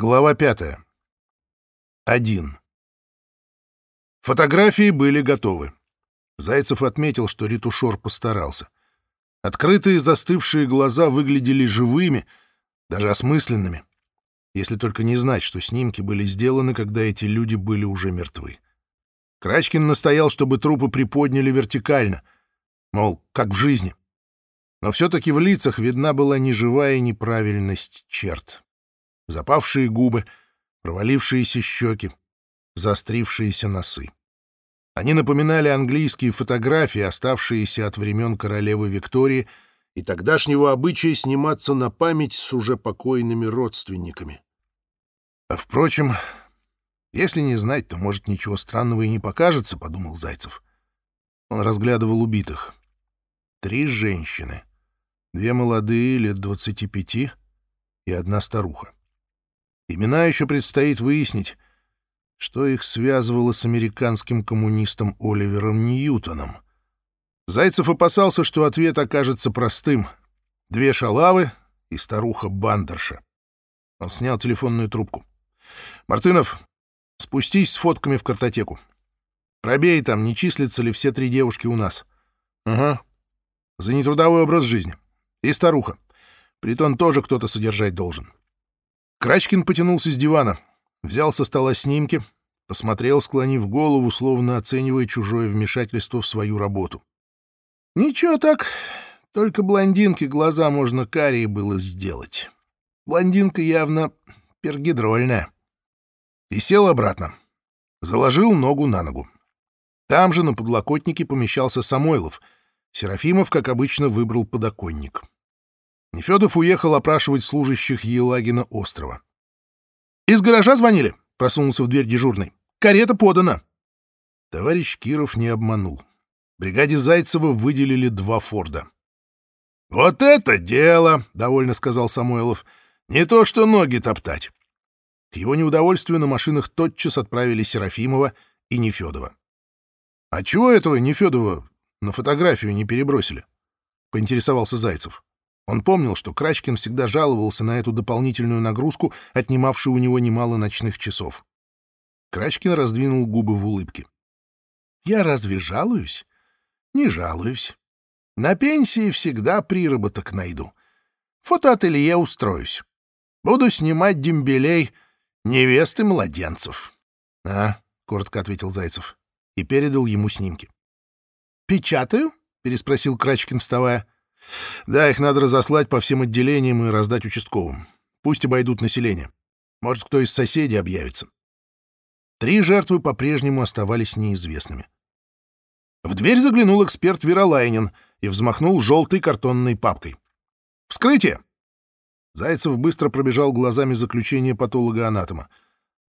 Глава пятая. Один. Фотографии были готовы. Зайцев отметил, что ретушер постарался. Открытые застывшие глаза выглядели живыми, даже осмысленными, если только не знать, что снимки были сделаны, когда эти люди были уже мертвы. Крачкин настоял, чтобы трупы приподняли вертикально, мол, как в жизни. Но все-таки в лицах видна была неживая неправильность черт запавшие губы, провалившиеся щеки, заострившиеся носы. Они напоминали английские фотографии, оставшиеся от времен королевы Виктории и тогдашнего обычая сниматься на память с уже покойными родственниками. А впрочем, если не знать, то, может, ничего странного и не покажется, — подумал Зайцев. Он разглядывал убитых. Три женщины. Две молодые, лет двадцати пяти, и одна старуха. Имена еще предстоит выяснить, что их связывало с американским коммунистом Оливером Ньютоном. Зайцев опасался, что ответ окажется простым. Две шалавы и старуха-бандерша. Он снял телефонную трубку. «Мартынов, спустись с фотками в картотеку. Пробей там, не числятся ли все три девушки у нас. Ага. За нетрудовой образ жизни. И старуха. Притон тоже кто-то содержать должен. Крачкин потянулся с дивана, взял со стола снимки, посмотрел, склонив голову, словно оценивая чужое вмешательство в свою работу. «Ничего так, только блондинке глаза можно карие было сделать. Блондинка явно пергидрольная». И сел обратно. Заложил ногу на ногу. Там же на подлокотнике помещался Самойлов. Серафимов, как обычно, выбрал подоконник. Нефедов уехал опрашивать служащих Елагина острова. «Из гаража звонили?» — просунулся в дверь дежурный. «Карета подана». Товарищ Киров не обманул. Бригаде Зайцева выделили два Форда. «Вот это дело!» — довольно сказал Самойлов. «Не то что ноги топтать». К его неудовольствию на машинах тотчас отправили Серафимова и Нефедова. «А чего этого Нефедова на фотографию не перебросили?» — поинтересовался Зайцев. Он помнил, что Крачкин всегда жаловался на эту дополнительную нагрузку, отнимавшую у него немало ночных часов. Крачкин раздвинул губы в улыбке. «Я разве жалуюсь? Не жалуюсь. На пенсии всегда приработок найду. Фотоателье устроюсь. Буду снимать дембелей невесты младенцев». «А», — коротко ответил Зайцев и передал ему снимки. «Печатаю?» — переспросил Крачкин, вставая. Да, их надо разослать по всем отделениям и раздать участковым. Пусть обойдут население. Может, кто из соседей объявится. Три жертвы по-прежнему оставались неизвестными. В дверь заглянул эксперт Веролайнин и взмахнул желтой картонной папкой. «Вскрытие!» Зайцев быстро пробежал глазами заключение патолога-анатома.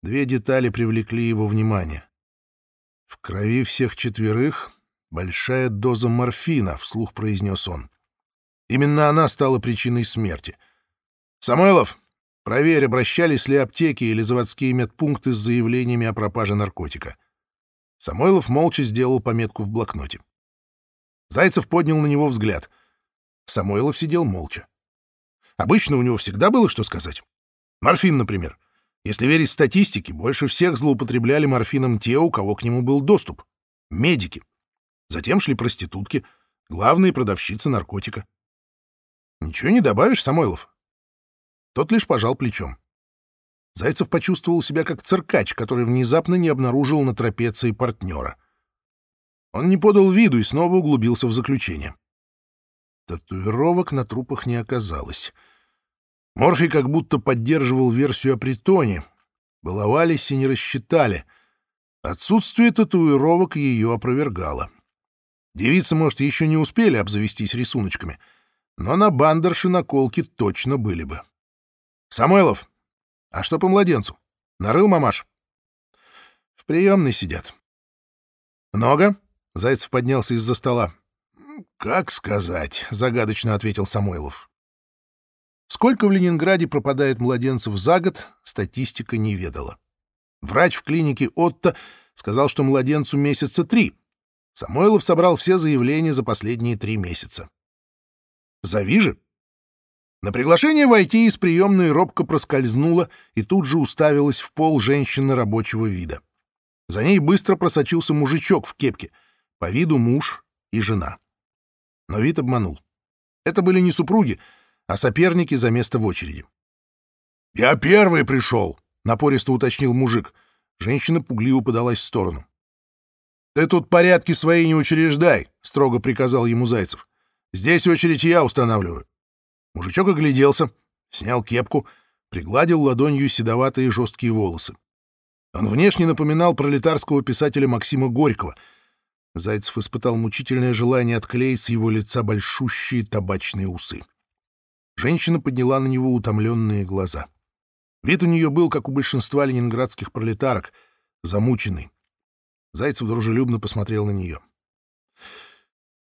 Две детали привлекли его внимание. В крови всех четверых большая доза морфина, вслух произнес он. Именно она стала причиной смерти. «Самойлов, проверь, обращались ли аптеки или заводские медпункты с заявлениями о пропаже наркотика». Самойлов молча сделал пометку в блокноте. Зайцев поднял на него взгляд. Самойлов сидел молча. Обычно у него всегда было что сказать. Морфин, например. Если верить статистике, больше всех злоупотребляли морфином те, у кого к нему был доступ. Медики. Затем шли проститутки, главные продавщицы наркотика. Ничего не добавишь, Самойлов? Тот лишь пожал плечом. Зайцев почувствовал себя как циркач, который внезапно не обнаружил на трапеции партнера. Он не подал виду и снова углубился в заключение. Татуировок на трупах не оказалось. Морфий как будто поддерживал версию о притоне. Баловались и не рассчитали. Отсутствие татуировок ее опровергало. Девицы, может, еще не успели обзавестись рисуночками — но на бандерши наколки точно были бы. «Самойлов, а что по младенцу? Нарыл мамаш?» «В приемной сидят». «Много?» — Зайцев поднялся из-за стола. «Как сказать?» — загадочно ответил Самойлов. Сколько в Ленинграде пропадает младенцев за год, статистика не ведала. Врач в клинике Отто сказал, что младенцу месяца три. Самойлов собрал все заявления за последние три месяца. Зови же. На приглашение войти из приемной робко проскользнула и тут же уставилась в пол женщина рабочего вида. За ней быстро просочился мужичок в кепке, по виду муж и жена. Но вид обманул. Это были не супруги, а соперники за место в очереди. «Я первый пришел», — напористо уточнил мужик. Женщина пугливо подалась в сторону. «Ты тут порядки свои не учреждай», — строго приказал ему Зайцев. «Здесь очередь я устанавливаю». Мужичок огляделся, снял кепку, пригладил ладонью седоватые жесткие волосы. Он внешне напоминал пролетарского писателя Максима Горького. Зайцев испытал мучительное желание отклеить с его лица большущие табачные усы. Женщина подняла на него утомленные глаза. Вид у нее был, как у большинства ленинградских пролетарок, замученный. Зайцев дружелюбно посмотрел на нее.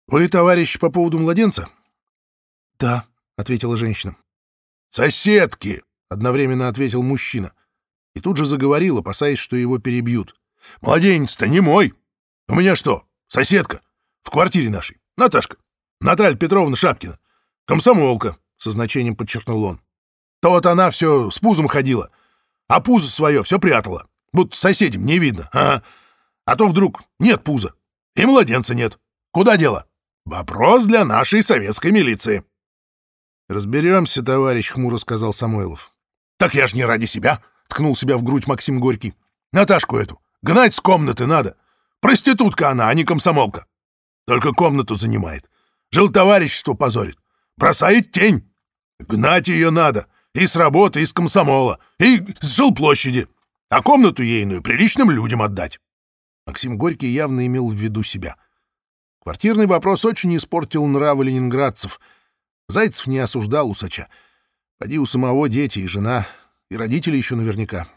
«Вы, товарищ, по поводу младенца?» «Да», — ответила женщина. «Соседки!» — одновременно ответил мужчина. И тут же заговорил, опасаясь, что его перебьют. «Младенец-то не мой! У меня что, соседка? В квартире нашей. Наташка. Наталья Петровна Шапкина. Комсомолка», — со значением подчеркнул он. «То вот она все с пузом ходила, а пузо свое все прятала, будто соседям не видно, ага. А то вдруг нет пуза, и младенца нет. Куда дело? Вопрос для нашей советской милиции». «Разберемся, товарищ», — хмуро сказал Самойлов. «Так я ж не ради себя», — ткнул себя в грудь Максим Горький. «Наташку эту гнать с комнаты надо. Проститутка она, а не комсомолка. Только комнату занимает. Жил товарищество позорит. Бросает тень. Гнать ее надо. И с работы, и с комсомола, и с жилплощади. А комнату ейную приличным людям отдать». Максим Горький явно имел в виду себя. Квартирный вопрос очень испортил нравы ленинградцев — Зайцев не осуждал усача. Поди у самого дети и жена, и родители еще наверняка.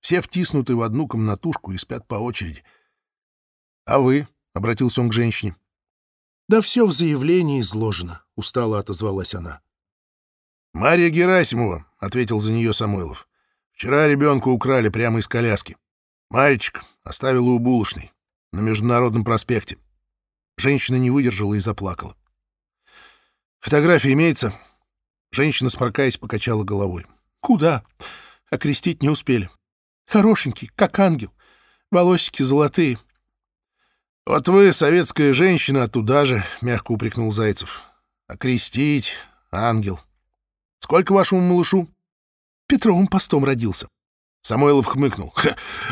Все втиснуты в одну комнатушку и спят по очереди. — А вы? — обратился он к женщине. — Да все в заявлении изложено, — устало отозвалась она. — Мария Герасимова, — ответил за нее Самойлов. — Вчера ребенка украли прямо из коляски. Мальчик оставила у булочной на Международном проспекте. Женщина не выдержала и заплакала. Фотография имеется?» Женщина, сморкаясь, покачала головой. «Куда? Окрестить не успели. Хорошенький, как ангел. Волосики золотые». «Вот вы, советская женщина, туда же», — мягко упрекнул Зайцев. «Окрестить, ангел. Сколько вашему малышу?» «Петровым постом родился». Самойлов хмыкнул.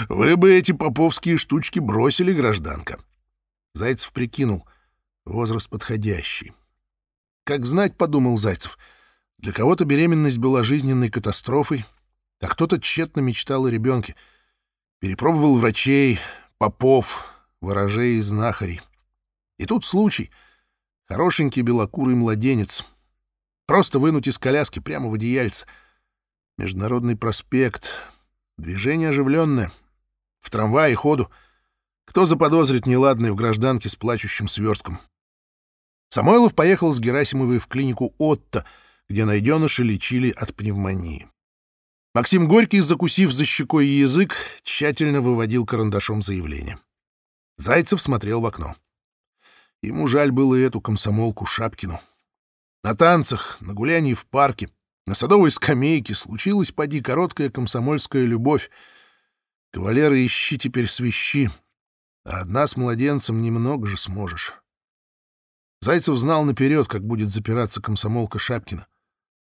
«Вы бы эти поповские штучки бросили, гражданка». Зайцев прикинул. Возраст подходящий. Как знать, — подумал Зайцев, — для кого-то беременность была жизненной катастрофой, а кто-то тщетно мечтал о ребенке. Перепробовал врачей, попов, ворожей и знахарей. И тут случай. Хорошенький белокурый младенец. Просто вынуть из коляски прямо в одеяльце. Международный проспект. Движение оживленное. В трамвае ходу. Кто заподозрит неладное в гражданке с плачущим свертком? Самойлов поехал с Герасимовой в клинику Отто, где найденыши лечили от пневмонии. Максим Горький, закусив за щекой язык, тщательно выводил карандашом заявление. Зайцев смотрел в окно. Ему жаль было эту комсомолку Шапкину. На танцах, на гулянии в парке, на садовой скамейке случилась, поди, короткая комсомольская любовь. Кавалеры, ищи теперь свищи, а одна с младенцем немного же сможешь. Зайцев знал наперед, как будет запираться комсомолка Шапкина.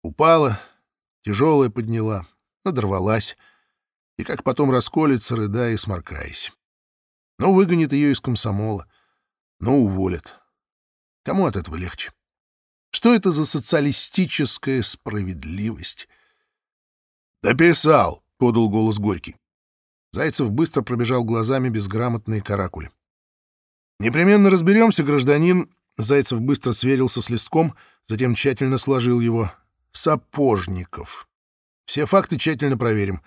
Упала, тяжелая подняла, надорвалась, и как потом расколется, рыдая и сморкаясь. Ну, выгонит ее из комсомола, ну, уволят. Кому от этого легче? Что это за социалистическая справедливость? «Дописал!» — подал голос Горький. Зайцев быстро пробежал глазами безграмотные каракули. «Непременно разберемся, гражданин, Зайцев быстро сверился с листком, затем тщательно сложил его. «Сапожников». Все факты тщательно проверим.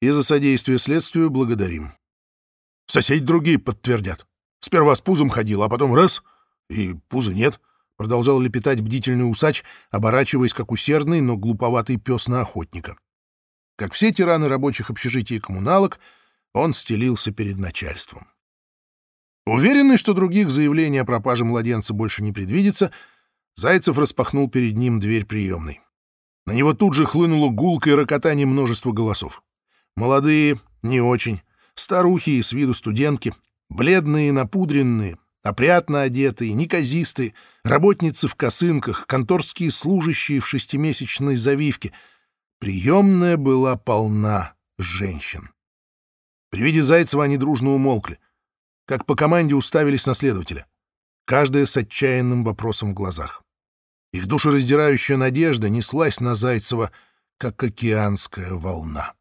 И за содействие следствию благодарим. Соседи другие подтвердят. Сперва с пузом ходил, а потом раз — и пуза нет. Продолжал лепетать бдительный усач, оборачиваясь как усердный, но глуповатый пес на охотника. Как все тираны рабочих общежитий и коммуналок, он стелился перед начальством. Уверенный, что других заявлений о пропаже младенца больше не предвидится, Зайцев распахнул перед ним дверь приемной. На него тут же хлынуло гулкое рокотание множества голосов. Молодые, не очень, старухи и с виду студентки, бледные, напудренные, опрятно одетые, неказистые, работницы в косынках, конторские служащие в шестимесячной завивке. Приемная была полна женщин. При виде Зайцева они дружно умолкли, как по команде уставились на следователя, каждая с отчаянным вопросом в глазах. Их душераздирающая надежда неслась на Зайцева, как океанская волна.